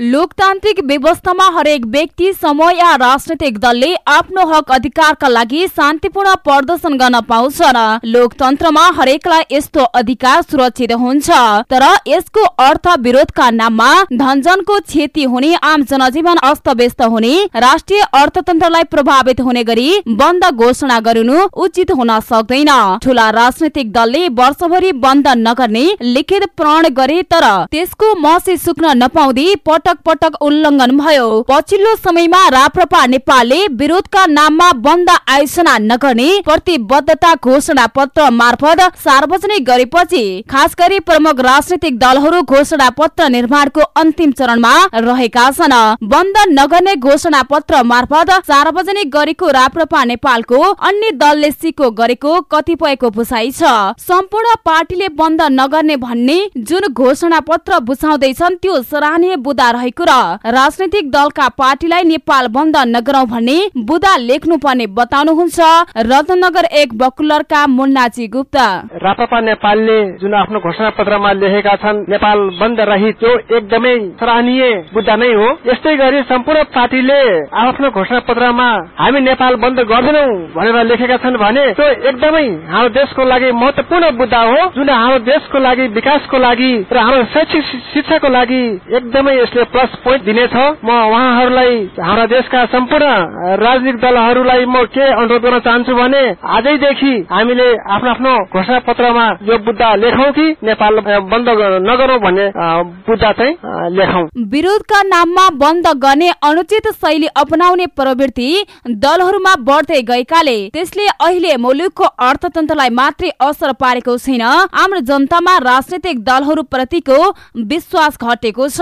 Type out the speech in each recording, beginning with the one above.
लोकतान्त्रिक व्यवस्थामा हरेक व्यक्ति समूह या राजनैतिक दलले आफ्नो हक अधिकारका लागि शान्तिपूर्ण प्रदर्शन गर्न पाउँछन् लोकतन्त्रमा हरेकलाई यस्तो अधिकार सुरक्षित हुन्छ। तर यसको अर्थ विरोधका नाममा धनजनको क्षति हुने आम जनजीवन अस्तव्यस्त हुने राष्ट्रिय अर्थतन्त्रलाई प्रभावित हुने गरी बन्द घोषणा गरिनु उचित हुन सक्दैन। ठूला राजनैतिक दलले वर्षभरि बन्द नगर्ने लिखित प्रण गरे तर त्यसको मसी सुक्न नपाउँदै पटक पटक उल्लङ्घन भयो। पछिल्लो समयमा राप्रपा नेपालले विरोधका नाममा बन्द आयोजना नगर्ने प्रतिबद्धता घोषणा पत्र मार्फत सार्वजनिक गरेपछि खास गरी प्रमुख राजनैतिक दलहरू घोषणा पत्र निर्माणको अन्तिम चरणमा रहेका छन्। बन्द नगर्ने घोषणा पत्र मार्फत सार्वजनिक गरेको राप्रपा नेपालको अन्य दलले सिको गरेको कतिपयको बुझाइ छ। सम्पूर्ण पार्टीले बन्द नगर्ने भन्ने जुन घोषणा पत्र बुझाउँदैछन् त्यो सराहनीय बुदा रहेको र राजनैतिक दलका पार्टीलाई नेपाल बन्द नगरौं भन्ने बुदा लेख्नु पर्ने बताउनुहुन्छ रत्नगर एक बकुलरका मुन्नाजी गुप्त। राप्रपा नेपालले जुन आफ्नो घोषणा पत्रमा लेखेका छन् नेपाल बन्द रहित एकदमै सराहनीय मुद्दा नै हो। यस्तै गरी सम्पूर्ण पार्टीले आफ्नो घोषणा पत्रमा हामी नेपाल बन्द गर्दैनौ भनेर लेखेका छन् भने त्यो एकदमै हाम्रो देशको लागि महत्वपूर्ण मुद्दा हो। जुन हाम्रो देशको लागि विकासको लागि र हाम्रो शैक्षिक शिक्षाको लागि एकदमै यसले प्लस पोइन्ट दिनेछ। म उहाँहरूलाई हाम्रा देशका सम्पूर्ण राजनीतिक दलहरूलाई म के अनुरोध गर्न चाहन्छु भने आजैदेखि हामीले आफ्नो आफ्नो घोषणा पत्रमा यो मुद्दा लेखौँ कि नेपाल बन्द नगरौँ भन्ने मुद्दा चाहिँ लेखौँ। विरोधका नाममा बन्द गर्ने अनुचित शैली अपनाउने प्रवृत्ति दलहरूमा बढ्दै गएकाले त्यसले अहिले मुलुकको अर्थतन्त्रलाई मात्रै असर पारेको छैन। आम जनतामा राजनैतिक दलहरू प्रतिको विश्वास घटेको छ।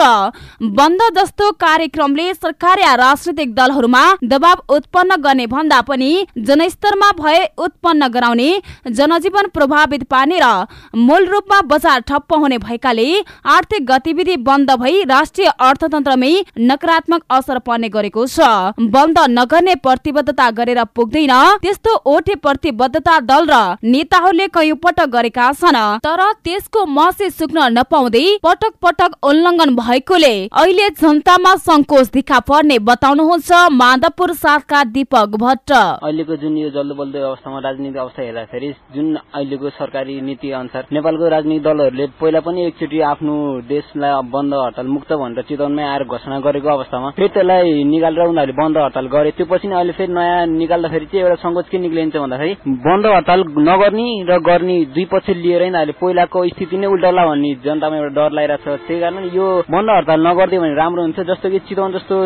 बन्द जस्तो कार्यक्रमले सरकार या राजनैतिक दलहरूमा दबाव उत्पन्न गर्ने भन्दा पनि जनस्तरमा भए उत्पन्न गराउने जनजीवन प्रभावित पार्ने र मूल रूपमा बजार ठप्प हुने भएकाले आर्थिक गतिविधि बन्द भई राष्ट्रिय अर्थतन्त्रमै नकारात्मक असर पर्ने गरेको छ। बन्द नगर्ने प्रतिबद्धता गरेर पुग्दैन त्यस्तो ओठे प्रतिबद्धता दल र नेताहरूले कैयौं पटक गरेका छन्। तर त्यसको मसे सुक्न नपाउँदै पटक पटक उल्लङ्घन भएकोले अहिले जनतामा संकोच देखा पर्ने बताउनुहुन्छ माधवपुर साथका दीपक भट्ट। अहिलेको जुन यो जल्दो बल्दो अवस्थामा राजनीतिक अवस्था हेर्दाखेरि जुन अहिलेको सरकारी नीति अनुसार नेपालको राजनीतिक दलहरूले पहिला पनि एकचोटि आफ्नो देशलाई बन्द हडताल मुक्त भनेर चितवनमै आएर घोषणा गरेको अवस्थामा फेरि त्यसलाई निकालेर उनीहरूले बन्द हडताल गरे त्यो पछि अहिले फेरि नयाँ निकाल्दाखेरि चाहिँ एउटा सङ्कोच के निक्लिन्छ भन्दाखेरि बन्द हडताल नगर्ने र गर्ने दुई पक्ष लिएर अहिले पहिलाको स्थिति नै उल्टला भन्ने जनतामा एउटा डर लागिरहेको छ। त्यही कारण यो बन्द हडताल नगरिदियो भने राम्रो हुन्छ। जस्तो कि चितवन जस्तो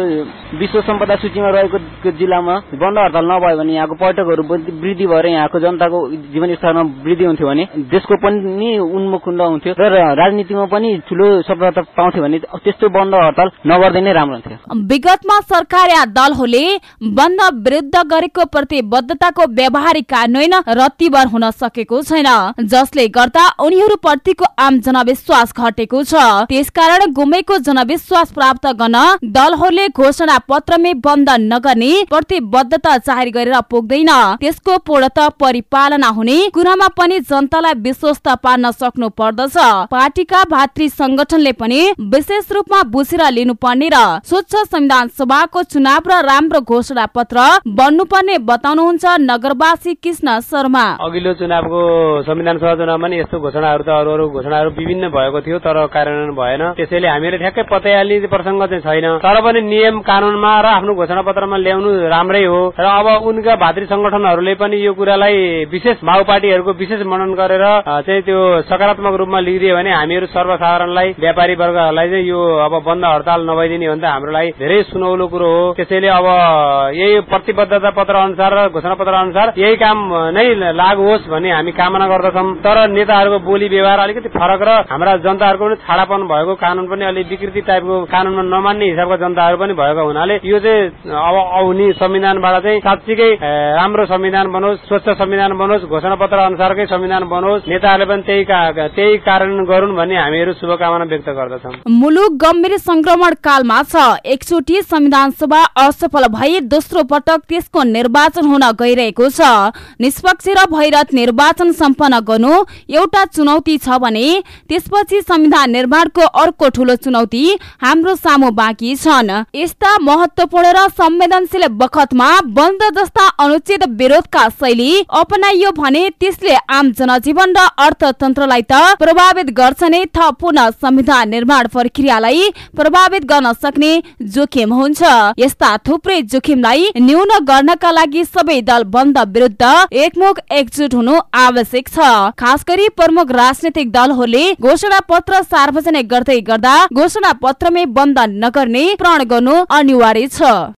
विश्व सम्पदा सूचीमा रहेको जिल्लामा बन्द हडताल नभयो भने यहाँको पर्यटकहरू वृद्धि भएर यहाँको जनताको जीवन स्तरमा वृद्धि हुन्थ्यो भने देशको पनि उन्मुख हुन्थ्यो र राजनीतिमा पनि ठुलो सफलता पाउँथ्यो भने त्यस्तो बन्द हडताल नगर्दै नै राम्रो हुन्थ्यो। विगतमा सरकार दलहरूले बन्द विरुद्ध गरेको प्रतिबद्धताको व्यावहारिक कार्यान्वयन रत्तीवर हुन सकेको छैन। जसले गर्दा उनीहरूप्रतिको आम जनविश्वास घटेको छ। त्यसकारण गुमेको जनविश्वास प्राप्त गर्न दलहरूले घोषणा पत्रमै बन्द नगर्ने प्रतिबद्धता जाहेर गरेर पुग्दैन। त्यसको पूर्णत परिपालना हुने कुरामा पनि जनतालाई विश्वस्त पार्न सक्नु पर्दछ। पार्टीका भातृ संगठनले पनि विशेष रूपमा बुझेर लिनुपर्ने र स्वच्छ संविधान सभाको चुनाव र राम्रो घोषणा पत्र बन्नुपर्ने बताउनुहुन्छ नगरवासी कृष्ण शर्मा। अघिल्लो चुनावको संविधान सभा चुनावमा नि यस्तो घोषणाहरू त अरू अरू घोषणाहरू विभिन्न भएको थियो तर कार्यान्वयन भएन। त्यसैले हामीले ठ्याक्कै पत्याली प्रसङ्ग चाहिँ छैन। तर पनि नियम कानूनमा र आफ्नो घोषणा पत्रमा ल्याउनु राम्रै हो। र अब उनका भातृ संगठनहरूले पनि यो कुरालाई विशेष माओ पार्टीहरूको विशेष मनन गरेर चाहिँ त्यो सकारात्मक रूपमा लिइदियो भने हामीहरू सर्वसाधारणलाई व्यापारी वर्गहरूलाई चाहिँ यो अब बन्द हडताल नभइदिने भने त हाम्रो लागि धेरै सुनौलो कुरो हो। त्यसैले अब यही प्रतिबद्धता पत्र अनुसार र घोषणा पत्र अनुसार यही काम नै लागू होस् भन्ने हामी कामना गर्दछौँ। तर नेताहरूको बोली व्यवहार अलिकति फरक र हाम्रा जनताहरूको पनि छाडापन भएको कानून पनि अलिक विकृति टाइपको कानूनमा नमान्ने हिसाबको जनताहरू पनि भएको हुनाले यो चाहिँ अब आउने संविधानबाट चाहिँ साँच्चीकै राम्रो संविधान बनोस् स्वच्छ संविधान बनोस् घोषणा पत्र अनुसारकै संविधान बनोस् नेताहरूले पनि त्यही त्यही कारण गरून् भन्ने हामीहरू शुभकामना व्यक्त गर्दछौँ। मुलुक गम्भीर संक्रमण कालमा छ। एकचोटि संविधान सभा असफल भई दोस्रो पटक त्यसको निर्वाचन हुन गइरहेको छ। निष्पक्ष र भैरत निर्वाचन सम्पन्न गर्नु एउटा चुनौती छ भने त्यसपछि संविधान निर्माणको अर्को ठूलो चुनौती हाम्रो सामु बाँकी छन्। यस्ता महत्वपूर्ण र संवेदनशील बखतमा बन्द जस्ता अनुचित विरोधका शैली अपनाइयो भने त्यसले आम जनजीवन र अर्थतन्त्रलाई त प्रभावित गर्छ नै थप पुनः संविधान निर्माण प्रक्रियालाई प्रभावित गर्न सक्ने जोखिम हुन्छ। यस्ता थुप्रै जोखिमलाई न्यून गर्नका लागि सबै दल बन्द विरुद्ध एकमुख एकजुट हुनु आवश्यक छ। खास गरी प्रमुख राजनैतिक दलहरूले घोषणा पत्र सार्वजनिक गर्दै गर्दा घोषणा पत्रमै बन्द नगर्ने प्रण गर्नु अनिवार्य छ।